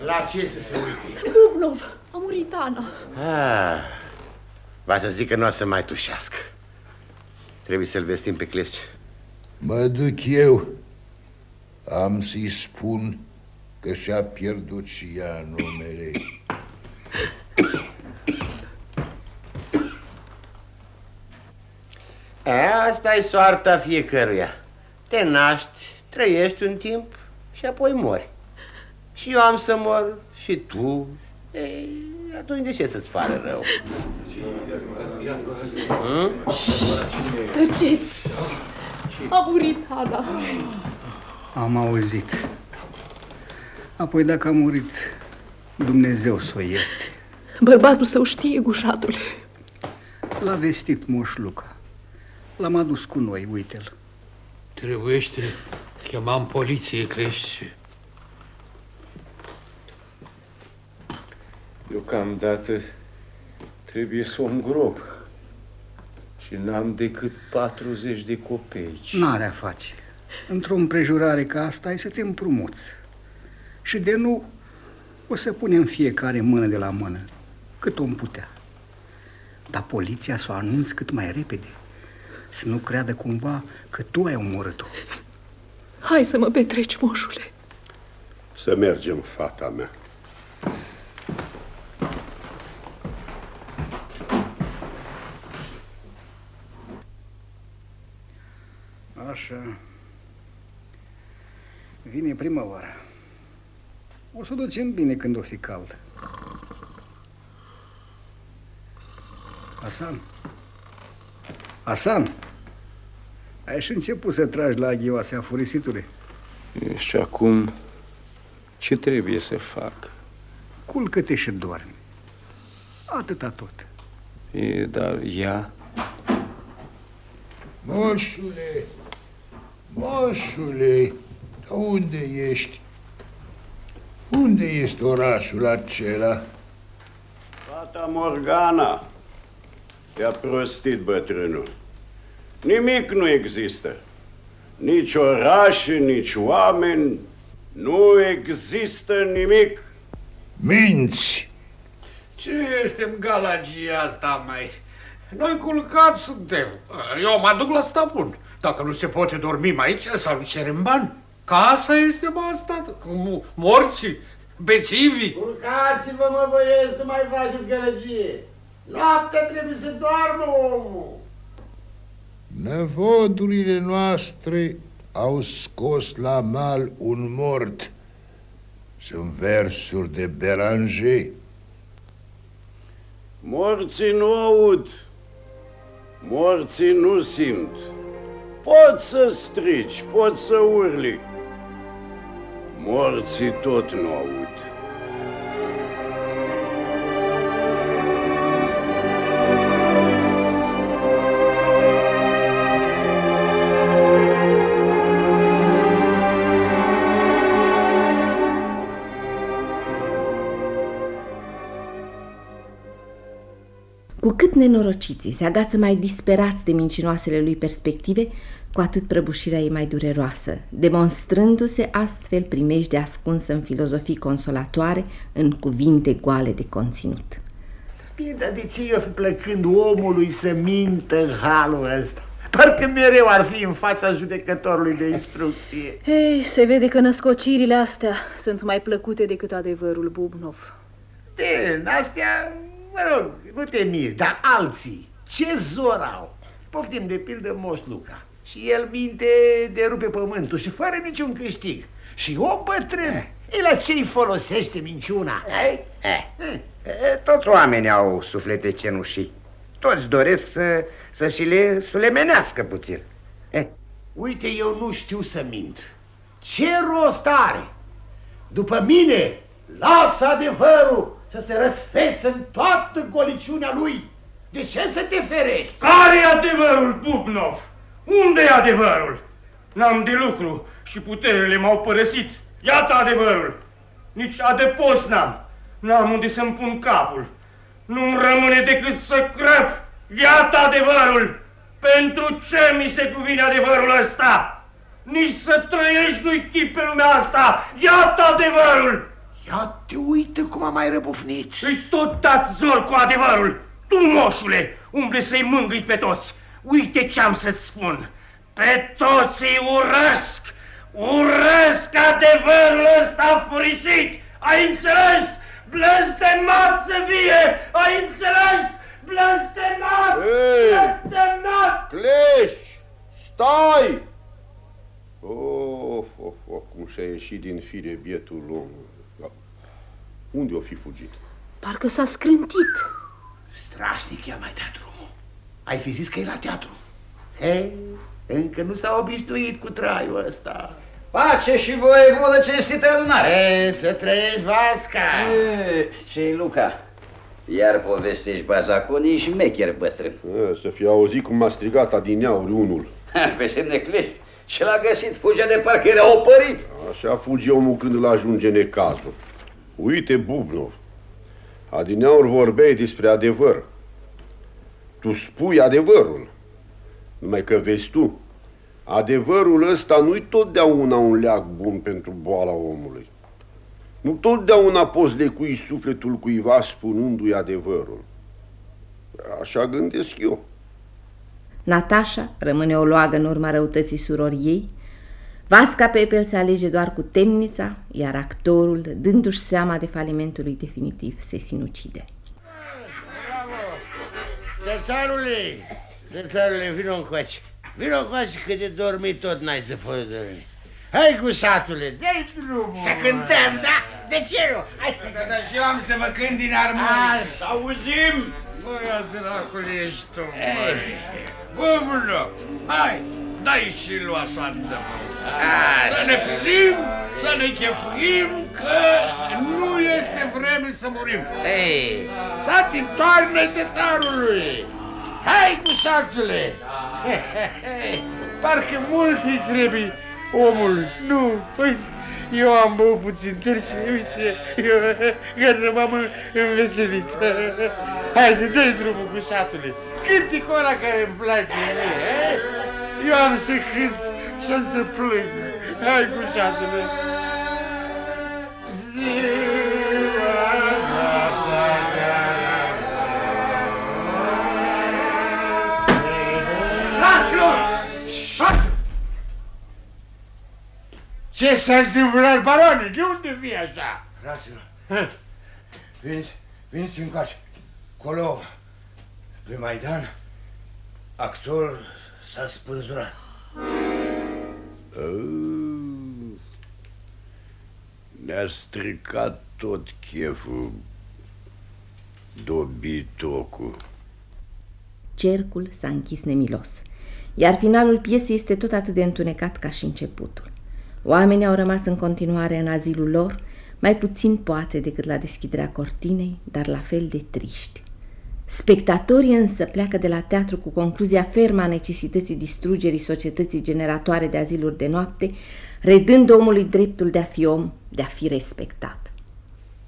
La ce să se uite? Bubnov, a murit Ana. Ah, va să zic că nu o să mai tușească. Trebuie să-l vestim pe Clesci. Mă duc eu. Am să-i spun că și-a pierdut și ea numele. E, asta e soarta fiecăruia. Te naști, trăiești un timp și apoi mori. Și eu am să mor și tu. Ei, atunci de ce să-ți pare rău? Hmm? Tăceți! A murit Ana. Am auzit. Apoi dacă a murit, Dumnezeu să o ierte. Bărbatul său știe, gușatule. L-a vestit Moș Luca. L-am adus cu noi, uite-l. Trebuiește, chemam poliție, crești. Deocamdată trebuie să o îngrop. Și n-am decât 40 de copeici. N-are a face. Într-o împrejurare ca asta ai să te împrumuți. Și de nu o să punem fiecare mână de la mână, cât om putea. Dar poliția să o anunți cât mai repede, să nu creadă cumva că tu ai omorât-o. Hai să mă petreci, moșule. Să mergem, fata mea. Așa. Vine primăvara. O să o ducem bine când o fi cald. Asan. Asan. Ai și început să tragi la aghioase furisitului. Și acum, ce trebuie să fac? Culcă-te și dormi. Atâta tot. E, dar ea... Moșule, moșule, dar unde ești? Unde este orașul acela? Fata Morgana. Te-a prostit bătrânul. Nimic nu există. Nici oraș, nici oameni. Nu există nimic. Minți! Ce este în galagia asta, mai? Noi culcați suntem. Eu mă duc la stăpân. Dacă nu se poate dormi mai aici, să-mi cerem bani. Casa este mă asta, cu morții, bețivii. Culcați-vă, mă băieți, nu mai faceți gălăgie. Noaptea trebuie să doarmă omul. Năvodurile noastre au scos la mal un mort. Sunt versuri de Beranger. Morții nu aud. Morții nu simt. Poți să strici, poți să urli. Morții tot nu aud. Cât nenorociții se agață mai disperați de mincinoasele lui perspective, cu atât prăbușirea e mai dureroasă, demonstrându-se astfel primejde ascunsă în filozofii consolatoare, în cuvinte goale de conținut. Bine, dar de ce eu fi plăcând omului să mintă în halul ăsta? Parcă mereu ar fi în fața judecătorului de instrucție. Ei, se vede că născocirile astea sunt mai plăcute decât adevărul Bubnov. De, astea, mă rog, nu te miri, dar alții, ce zor au? Poftim de pildă Moș Luca. Și el minte de rupe pământul și fără niciun câștig. Și o bătrân, e la ce-i folosește minciuna? Ei, eh, eh, toți oamenii au suflete cenușii. Toți doresc să, să și le sulemenească puțin. Eh. Uite, eu nu știu să mint. Ce rost are? După mine, lasă adevărul să se răsfețe în toată goliciunea lui. De ce să te ferești? care e adevărul, Bubnov? unde e adevărul? N-am de lucru și puterile m-au părăsit. Iată adevărul. Nici adăpost n-am. N-am unde să-mi pun capul. Nu-mi rămâne decât să crăp. Iată adevărul. Pentru ce mi se cuvine adevărul ăsta? Nici să trăiești nu-i chip pe lumea asta. Iată adevărul. Ia te uite cum a mai răbufnit. Îi tot dați zor cu adevărul. Tu, moșule, umble să-i mângâi pe toți. Uite ce-am să-ți spun. Pe toți îi urăsc. Urăsc adevărul ăsta furisit. Ai înțeles? Blestemat să fie! Ai înțeles? Blestemat! Ei! Blestemat! Cleș! Stai! Of, of, of, cum și-a ieșit din fire bietul om. Da. Unde o fi fugit? Parcă s-a scrântit. Strașnic i-a mai dat drumul. Ai fi zis că e la teatru. Hei, încă nu s-a obișnuit cu traiul ăsta. Pace și voie volă cinstită adunare. E, să trăiești, Vasca. ce Luca? Iar povestești bazaconii și mecher bătrân. A, să fi auzit cum m-a strigat adineauri unul. Pe semne cleș. Și l-a găsit, fugea de parcă era opărit. Așa fuge omul când îl ajunge necazul. Uite, Bubnov, adineauri vorbeai despre adevăr. Tu spui adevărul. Numai că vezi tu, adevărul ăsta nu-i totdeauna un leac bun pentru boala omului. Nu totdeauna poți lecui sufletul cuiva spunându-i adevărul. Așa gândesc eu. Natasha rămâne o loagă în urma răutății surorii ei. Vasca Pepel se alege doar cu temnița, iar actorul, dându-și seama de falimentul lui definitiv, se sinucide. Tătarule, tătarule, vino încoace. Vino încoace că de dormit tot n-ai să poți dormi. Hai cu satule, dai drumul. Să cântăm, da? De ce nu? Hai să Da, dar și eu am să mă cânt din armonie. Să auzim! Băi, dracule, ești tu, măi. Bă, hai, dai și lua sandă. Să ne plinim, să ne chefuim, că nu este vreme să murim. Ei, sati, toarnă tătarului. Hai cu satule. Parcă mult îi trebuie omul. Nu, păi, eu am băut puțin târg și uite, eu, gata, m-am înveselit. Haide, dă-i drumul cu satule. Cânticul ăla care îmi place mie, eh? Eu am să cânt și am să plâng. Hai cu satule. Fraților! Fraților! Ce s-a întâmplat, barone? De unde vii așa? Fraților, veniți, veniți încoace. Colo, pe Maidan, actor s-a spânzurat. Ne-a stricat tot cheful dobitocul. Cercul s-a închis nemilos, iar finalul piesei este tot atât de întunecat ca și începutul. Oamenii au rămas în continuare în azilul lor, mai puțin poate decât la deschiderea cortinei, dar la fel de triști. Spectatorii însă pleacă de la teatru cu concluzia fermă a necesității distrugerii societății generatoare de aziluri de noapte, redând omului dreptul de a fi om, de a fi respectat.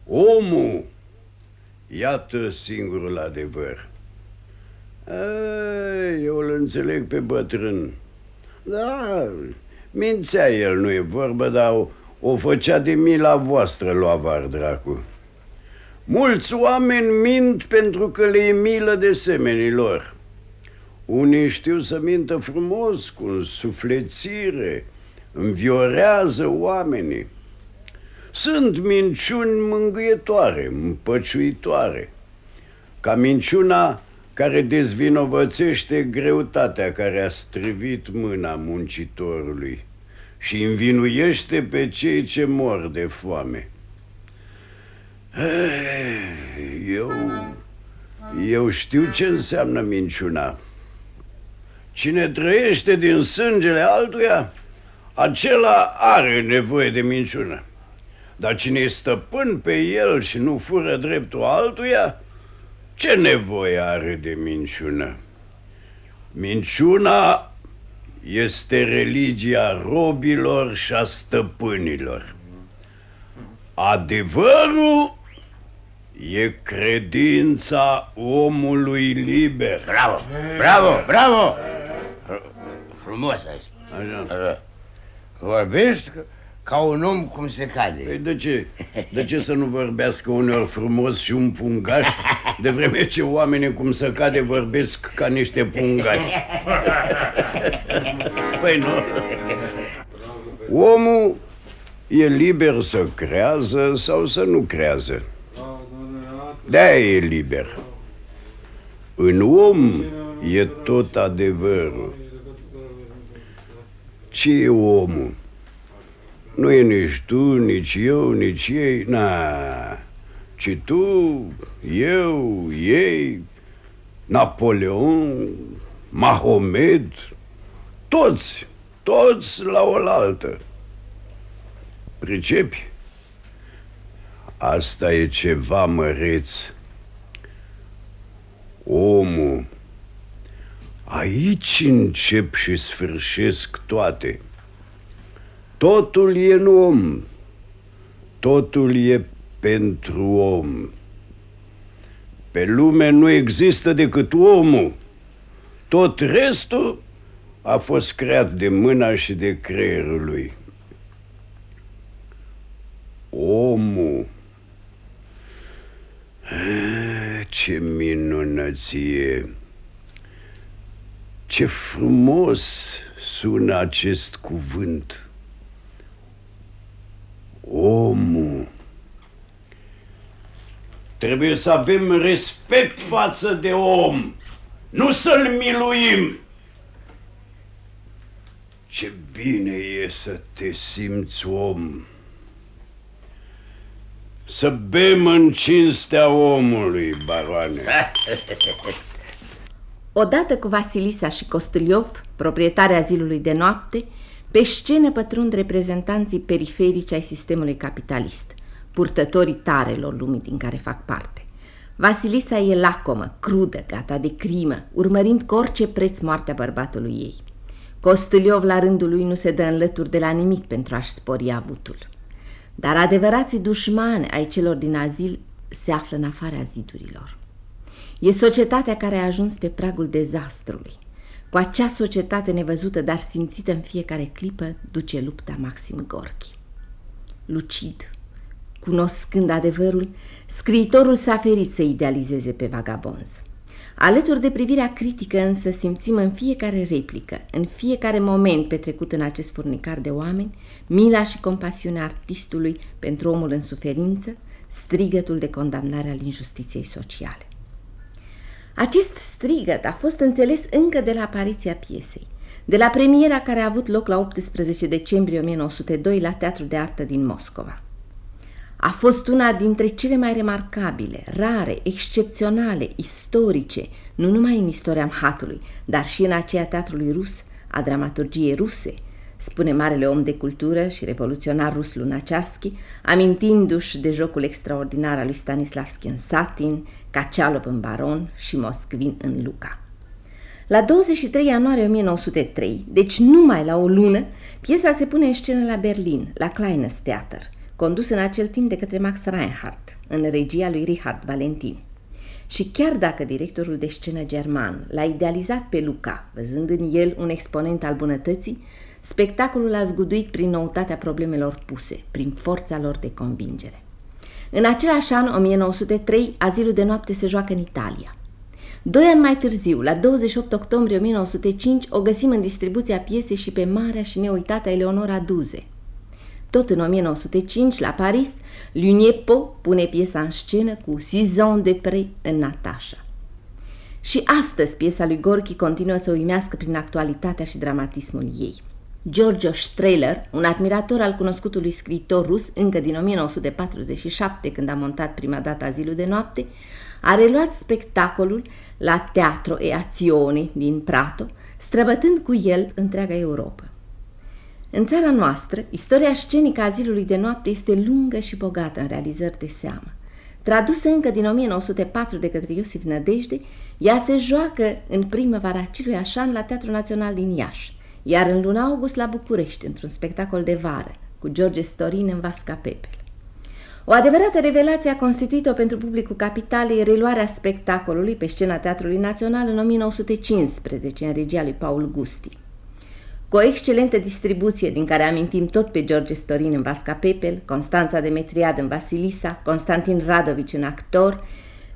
Omul, iată singurul adevăr. Ei, eu îl înțeleg pe bătrân. Da, mințea el, nu e vorba, dar o, o făcea de mila voastră, lua var dracu. Mulți oameni mint pentru că le e milă de semenii lor. Unii știu să mintă frumos, cu suflețire, înviorează oamenii. Sunt minciuni mângâietoare, împăciuitoare, ca minciuna care dezvinovățește greutatea care a strivit mâna muncitorului și învinuiește pe cei ce mor de foame. Eu, eu știu ce înseamnă minciuna. Cine trăiește din sângele altuia, acela are nevoie de minciună. Dar cine e stăpân pe el și nu fură dreptul altuia, ce nevoie are de minciună? Minciuna este religia robilor și a stăpânilor. Adevărul e credința omului liber. Bravo, bravo, bravo! Frumos ai spus. Așa. Vorbești ca un om cum se cade. Păi de ce? De ce să nu vorbească uneori frumos și un pungaș? De vreme ce oamenii cum să cade vorbesc ca niște pungari. Păi nu. Omul e liber să creează sau să nu creează. De e liber. În om e tot adevărul. Ce e omul? Nu e nici tu, nici eu, nici ei, na, ci tu, eu, ei, Napoleon, Mahomed, toți, toți la oaltă. Pricepi? Asta e ceva măreț. Omul, aici încep și sfârșesc toate. Totul e în om, totul e pentru om. Pe lume nu există decât omul. Tot restul a fost creat de mâna și de creierul lui. Omul. Ah, ce minunăție! Ce frumos sună acest cuvânt! Omul. Trebuie să avem respect față de om, nu să-l miluim. Ce bine e să te simți om. Să bem în cinstea omului, baroane. Odată cu Vasilisa și Costiliov, proprietarea zilului de noapte, pe scenă pătrund reprezentanții periferici ai sistemului capitalist, purtătorii tarelor lumii din care fac parte. Vasilisa e lacomă, crudă, gata de crimă, urmărind cu orice preț moartea bărbatului ei. Costâliov la rândul lui nu se dă înlături de la nimic pentru a-și spori avutul. Dar adevărații dușmani ai celor din azil se află în afara zidurilor. E societatea care a ajuns pe pragul dezastrului. Cu acea societate nevăzută, dar simțită în fiecare clipă, duce lupta Maxim Gorki. Lucid, cunoscând adevărul, scriitorul s-a ferit să idealizeze pe vagabonzi. Alături de privirea critică însă simțim în fiecare replică, în fiecare moment petrecut în acest furnicar de oameni, mila și compasiunea artistului pentru omul în suferință, strigătul de condamnare al injustiției sociale. Acest strigăt a fost înțeles încă de la apariția piesei, de la premiera care a avut loc la 18 decembrie 1902 la Teatrul de Artă din Moscova. A fost una dintre cele mai remarcabile, rare, excepționale, istorice, nu numai în istoria Mhatului, dar și în aceea teatrului rus, a dramaturgiei ruse, spune marele om de cultură și revoluționar rus Lunacearski, amintindu-și de jocul extraordinar al lui Stanislavski în Satin, Kacialov în Baron și Moscvin în Luca. La 23 ianuarie 1903, deci numai la o lună, piesa se pune în scenă la Berlin, la Kleines Theater, condus în acel timp de către Max Reinhardt, în regia lui Richard Valentin. Și chiar dacă directorul de scenă german l-a idealizat pe Luca, văzând în el un exponent al bunătății, spectacolul a zguduit prin noutatea problemelor puse, prin forța lor de convingere. În același an, 1903, azilul de noapte se joacă în Italia. Doi ani mai târziu, la 28 octombrie 1905, o găsim în distribuția piesei și pe marea și neuitată Eleonora Duze. Tot în 1905, la Paris, Luniepo pune piesa în scenă cu Suzanne de Pre în Natasha. Și astăzi piesa lui Gorki continuă să uimească prin actualitatea și dramatismul ei. Giorgio Strehler, un admirator al cunoscutului scriitor rus încă din 1947, când a montat prima dată Azilul de noapte, a reluat spectacolul la Teatro e Azione din Prato, străbătând cu el întreaga Europa. În țara noastră, istoria scenică a Azilului de noapte este lungă și bogată în realizări de seamă. Tradusă încă din 1904 de către Iosif Nădejde, ea se joacă în primăvara acelui așan la Teatrul Național din Iași iar în luna august la București, într-un spectacol de vară, cu George Storin în Vasca Pepel. O adevărată revelație a constituit-o pentru publicul capitalei reluarea spectacolului pe scena Teatrului Național în 1915, în regia lui Paul Gusti. Cu o excelentă distribuție din care amintim tot pe George Storin în Vasca Pepel, Constanța Demetriad în Vasilisa, Constantin Radovici în actor,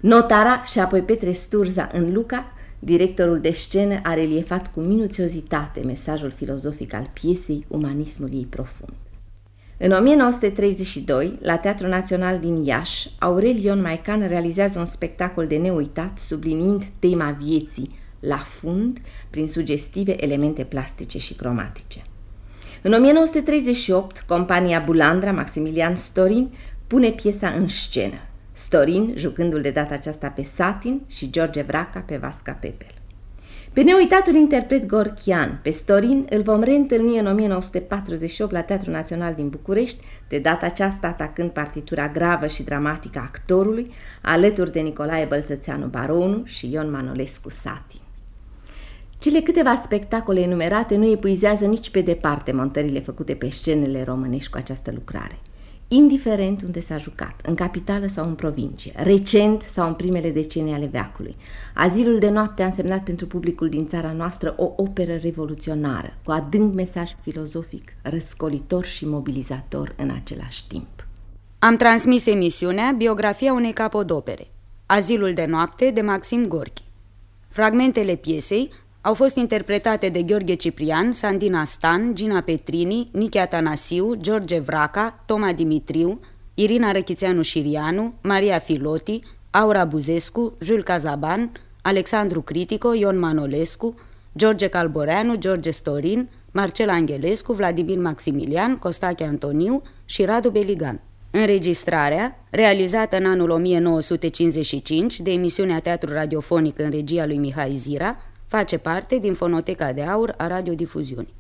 Notara și apoi Petre Sturza în Luca, directorul de scenă a reliefat cu minuțiozitate mesajul filozofic al piesei, umanismul ei profund. În 1932, la Teatrul Național din Iași, Aurel Ion Maican realizează un spectacol de neuitat, subliniind tema vieții la fund prin sugestive elemente plastice și cromatice. În 1938, compania Bulandra Maximilian Storin pune piesa în scenă, Storin jucându-l de data aceasta pe Satin și George Vraca pe Vasca Pepel. Pe neuitatul interpret Gorchian, pe Storin, îl vom reîntâlni în 1948 la Teatrul Național din București, de data aceasta atacând partitura gravă și dramatică a actorului, alături de Nicolae Bălțățeanu Baronu și Ion Manolescu Satin. Cele câteva spectacole enumerate nu epuizează nici pe departe montările făcute pe scenele românești cu această lucrare indiferent unde s-a jucat, în capitală sau în provincie, recent sau în primele decenii ale veacului. Azilul de noapte a însemnat pentru publicul din țara noastră o operă revoluționară, cu adânc mesaj filozofic, răscolitor și mobilizator în același timp. Am transmis emisiunea Biografia unei capodopere, Azilul de noapte de Maxim Gorki. Fragmentele piesei au fost interpretate de Gheorghe Ciprian, Sandina Stan, Gina Petrini, Nichi Atanasiu, George Vraca, Toma Dimitriu, Irina Răchițeanu Șirianu, Maria Filoti, Aura Buzescu, Jules Cazaban, Alexandru Critico, Ion Manolescu, George Calboreanu, George Storin, Marcel Angelescu, Vladimir Maximilian, Costache Antoniu și Radu Beligan. Înregistrarea, realizată în anul 1955 de emisiunea Teatru Radiofonic în regia lui Mihai Zira, Face parte din Fonoteca de Aur a radiodifuziunii.